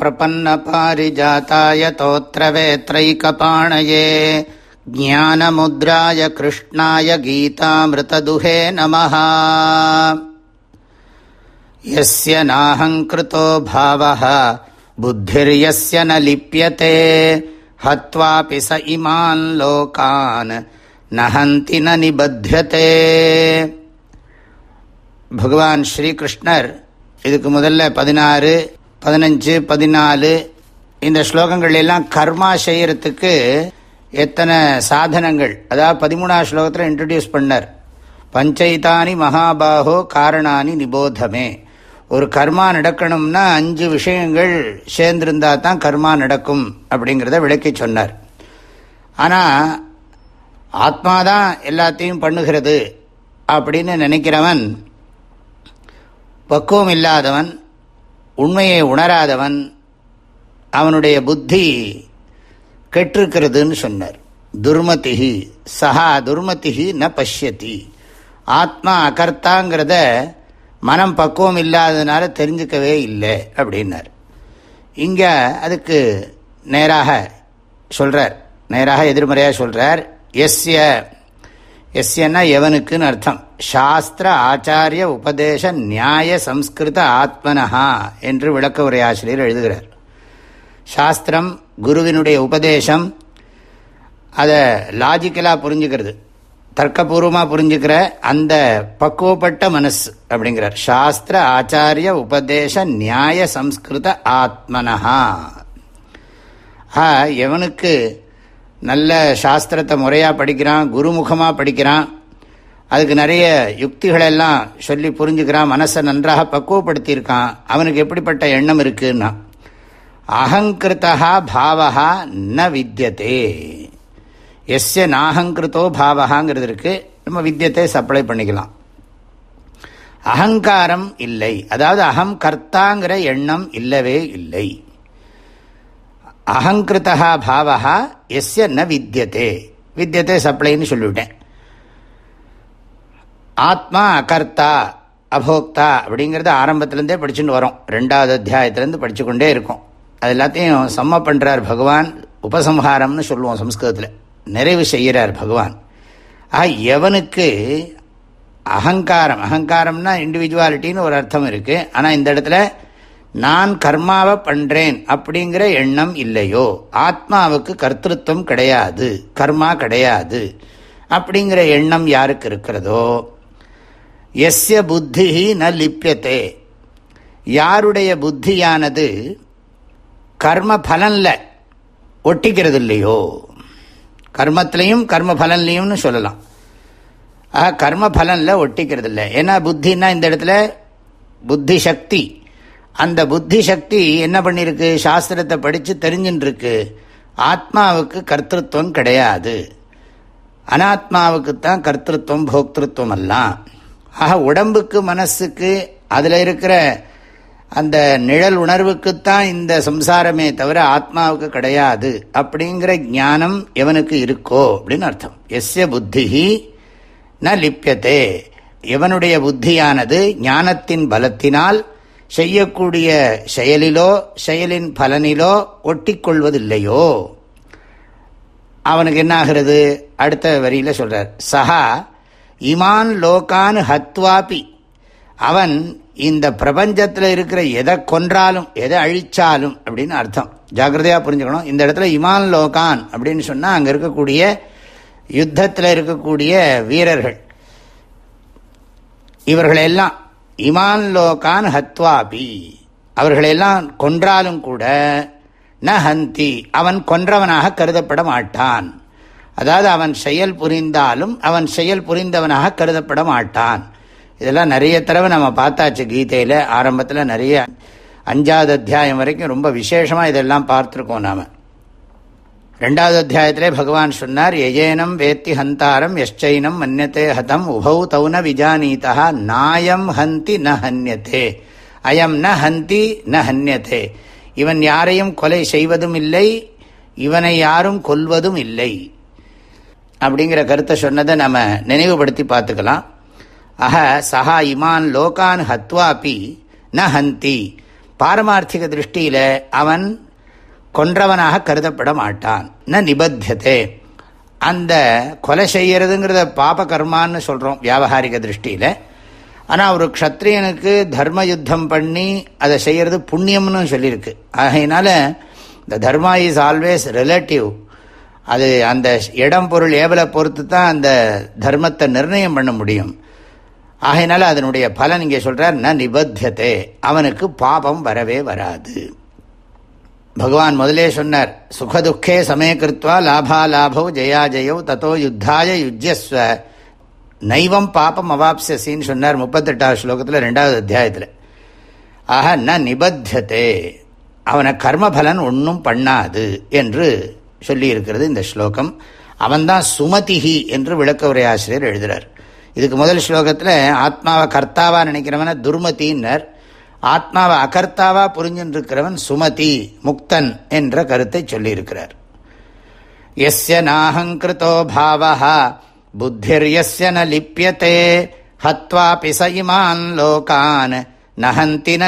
प्रपन्नपारिजाताय तोत्रवेत्रैकपाणये ज्ञानमुद्राय कृष्णाय गीतामृतदुहे नमः यस्य नाहङ्कृतो भावः बुद्धिर्यस्य न लिप्यते हत्वापि स इमान् लोकान् न हन्ति न निबध्यते பகவான் ஸ்ரீகிருஷ்ணர் இதுக்கு முதல்ல பதினாறு பதினஞ்சு பதினாலு இந்த ஸ்லோகங்கள் எல்லாம் கர்மா செய்யறதுக்கு எத்தனை சாதனங்கள்? அதாவது பதிமூணாவது ஸ்லோகத்தில் இன்ட்ரடியூஸ் பண்ணார். பஞ்சைதானி மகாபாகோ காரணானி நிபோதமே. ஒரு கர்மா நடக்கணும்னா அஞ்சு விஷயங்கள் சேர்ந்திருந்தா தான் கர்மா நடக்கும் அப்படிங்கிறத விளக்கி சொன்னார். ஆனால் ஆத்மாதான் எல்லாத்தையும் பண்ணுகிறது அப்படின்னு நினைக்கிறவன் பக்குவம் இல்லாதவன் உண்மையை உணராதவன் அவனுடைய புத்தி கெட்டிருக்கிறதுன்னு சொன்னார். துர்மதிஹி சஹா துர்மதிஹி ந பஷ்யதி. ஆத்மா அகர்த்தாங்கிறத மனம் பக்குவம் இல்லாததுனால தெரிஞ்சுக்கவே இல்லை அப்படின்னார். இங்கே அதுக்கு நேராக சொல்கிறார் நேராக எதிர்மறையாக சொல்கிறார் எஸ்ய எஸ்யன்னா எவனுக்குன்னு அர்த்தம். சாஸ்திர ஆச்சாரிய உபதேச நியாய சம்ஸ்கிருத ஆத்மனஹா என்று விளக்க உரையாசிரியர் எழுதுகிறார். சாஸ்திரம் குருவினுடைய உபதேசம் அதை லாஜிக்கலாக புரிஞ்சுக்கிறது. தர்க்கபூர்வமாக புரிஞ்சுக்கிற அந்த பக்குவப்பட்ட மனசு அப்படிங்கிறார். சாஸ்திர ஆச்சாரிய உபதேச நியாய சம்ஸ்கிருத ஆத்மனஹா. எவனுக்கு நல்ல சாஸ்திரத்தை முறையாக படிக்கிறான் குருமுகமாக படிக்கிறான் அதுக்கு நிறைய யுக்திகளெல்லாம் சொல்லி புரிஞ்சுக்கிறான் மனசை நன்றாக பக்குவப்படுத்தியிருக்கான். அவனுக்கு எப்படிப்பட்ட எண்ணம் இருக்குன்னா அகங்கிருத்தா பாவகா ந வித்தியதே எஸ்ய நாகங்கிருத்தோ பாவகாங்கிறது இருக்கு. நம்ம வித்தியத்தை சப்ளை பண்ணிக்கலாம். அகங்காரம் இல்லை. அதாவது அகம் கர்த்தாங்கிற எண்ணம் இல்லவே இல்லை. அகங்கிருத்தா பாவகா எஸ்ய ந வித்தியதே வித்தியத்தை சப்ளைன்னு சொல்லிவிட்டேன். ஆத்மா அகர்த்தா அபோக்தா அப்படிங்கிறது ஆரம்பத்திலேருந்தே படிச்சுட்டு வரோம். ரெண்டாவது அத்தியாயத்திலேருந்து படித்து கொண்டே இருக்கும். அது எல்லாத்தையும் சம்ம பண்ணுறார் பகவான். உபசம்ஹாரம்னு சொல்லுவோம் சம்ஸ்கிருதத்தில். நிறைவு செய்கிறார் பகவான். ஆக எவனுக்கு அகங்காரம் அகங்காரம்னா இண்டிவிஜுவாலிட்டின்னு ஒரு அர்த்தம் இருக்குது ஆனால் இந்த இடத்துல நான் கர்மாவை பண்ணுறேன் அப்படிங்கிற எண்ணம் இல்லையோ? ஆத்மாவுக்கு கர்த்தத்துவம் கிடையாது கர்மா கிடையாது அப்படிங்கிற எண்ணம் யாருக்கு இருக்கிறதோ? எஸ்ய புத்தி ந லிப்பியத்தே யாருடைய புத்தியானது கர்ம பலனில் ஒட்டிக்கிறது இல்லையோ கர்மத்திலையும் கர்ம பலன்லையும்னு சொல்லலாம். ஆக கர்ம பலனில் ஒட்டிக்கிறது இல்லை ஏன்னா புத்தின்னா இந்த இடத்துல புத்தி சக்தி அந்த புத்தி சக்தி என்ன பண்ணியிருக்கு சாஸ்திரத்தை படித்து தெரிஞ்சுட்டுருக்கு ஆத்மாவுக்கு கர்த்தத்துவம் கிடையாது. அனாத்மாவுக்கு தான் கர்த்தத்துவம் போக்திருத்துவம் எல்லாம். ஆக உடம்புக்கு மனசுக்கு அதில் இருக்கிற அந்த நிழல் உணர்வுக்குத்தான் இந்த சம்சாரமே தவிர ஆத்மாவுக்கு கிடையாது அப்படிங்கிற ஞானம் எவனுக்கு இருக்கோ அப்படின்னு அர்த்தம். எஸ்ய புத்தி ந லிப்பியத்தே எவனுடைய புத்தியானது ஞானத்தின் பலத்தினால் செய்யக்கூடிய செயலிலோ செயலின் பலனிலோ ஒட்டிக்கொள்வதில்லையோ. அவனுக்கு என்ன ஆகிறது அடுத்த வரியில் சொல்கிறார் சஹா இமான் லோகான் ஹத்வாபி. அவன் இந்த பிரபஞ்சத்தில் இருக்கிற எதை கொன்றாலும் எதை அழிச்சாலும் அப்படின்னு அர்த்தம். ஜாகிரதையாக புரிஞ்சுக்கணும். இந்த இடத்துல இமான் லோகான் அப்படின்னு சொன்னால் அங்கே இருக்கக்கூடிய யுத்தத்தில் இருக்கக்கூடிய வீரர்கள். இவர்களெல்லாம் இமான் லோகான் ஹத்வாபி. அவர்களெல்லாம் கொன்றாலும் கூட ந ஹந்தி அவன் கொன்றவனாக கருதப்பட மாட்டான். அதாவது அவன் செயல் புரிந்தாலும் அவன் செயல் புரிந்தவனாக கருதப்பட மாட்டான். இதெல்லாம் நிறைய தடவை நம்ம பார்த்தாச்சு கீதையில். ஆரம்பத்தில் நிறைய அஞ்சாவது அத்தியாயம் வரைக்கும் ரொம்ப விசேஷமாக இதெல்லாம் பார்த்துருக்கோம் நாம். ரெண்டாவது அத்தியாயத்திலே பகவான் சொன்னார் எஜேனம் வேத்தி ஹந்தாரம் எஷ்சைனம் மன்யத்தே ஹதம் உபௌ தௌன விஜானீதா நாயம் ஹந்தி ந ஹன்யத்தே அயம் ந ஹந்தி ந ஹன்யத்தே இவன் யாரையும் கொலை செய்வதும் இல்லை இவனை யாரும் கொல்வதும் இல்லை. அப்படிங்கிற கருத்தை சொன்னதை நம்ம நினைவுபடுத்தி பார்த்துக்கலாம். அஹ சஹா இமான் லோகான் ஹத்வாபி ந ஹந்தி பாரமார்த்திக திருஷ்டியில் அவன் கொன்றவனாக கருதப்பட மாட்டான். ந நிபத்தியதே. அந்த கொலை செய்யறதுங்கிறத பாப கர்மான்னு சொல்கிறோம் வியாபகாரிக திருஷ்டியில். ஆனால் ஒரு க்ஷத்ரியனுக்கு தர்ம யுத்தம் பண்ணி அதை செய்கிறது புண்ணியம்னு சொல்லியிருக்கு. ஆகையினால இந்த தர்மா இஸ் ஆல்வேஸ் ரிலேட்டிவ் அது அந்த இடம் பொருள் ஏவலை பொறுத்து தான் அந்த தர்மத்தை நிர்ணயம் பண்ண முடியும். ஆகையினால அதனுடைய பலன் இங்கே சொல்கிறார் ந நிபத்தியதே அவனுக்கு பாபம் வரவே வராது. பகவான் முதலே சொன்னார் சுகதுக்கே சமயக்கிருத்வா லாபா லாபோ ஜெயா ஜெயோ தத்தோ யுத்தாய யுஜ்யஸ்வ. நைவம் பாபம் அவாப்சின்னு சொன்னார் முப்பத்தெட்டாவது ஸ்லோகத்தில் ரெண்டாவது அத்தியாயத்தில். ஆக ந நிபத்தியதே அவனை கர்மபலன் ஒன்றும் பண்ணாது என்று சொல்லியிருக்கிறது இந்த ஸ்லோகம். அவன்தான் சுமதிஹி என்று விளக்க உரை ஆசிரியர் எழுதுகிறார் இதுக்கு முதல் ஸ்லோகத்தில் ஆத்மாவை கர்த்தாவா நினைக்கிறவன துர்மதின்னர். ஆத்மாவை அகர்த்தாவாக புரிஞ்சின்றிருக்கிறவன் சுமதி முக்தன் என்ற கருத்தை சொல்லியிருக்கிறார். எஸ்ய நாஹங்கிருத்தோ பாவா புத்திர்யஸ்ய ந லிப்பியத்தே ஹத்வா பிசைமான் லோகான் நஹந்தி ந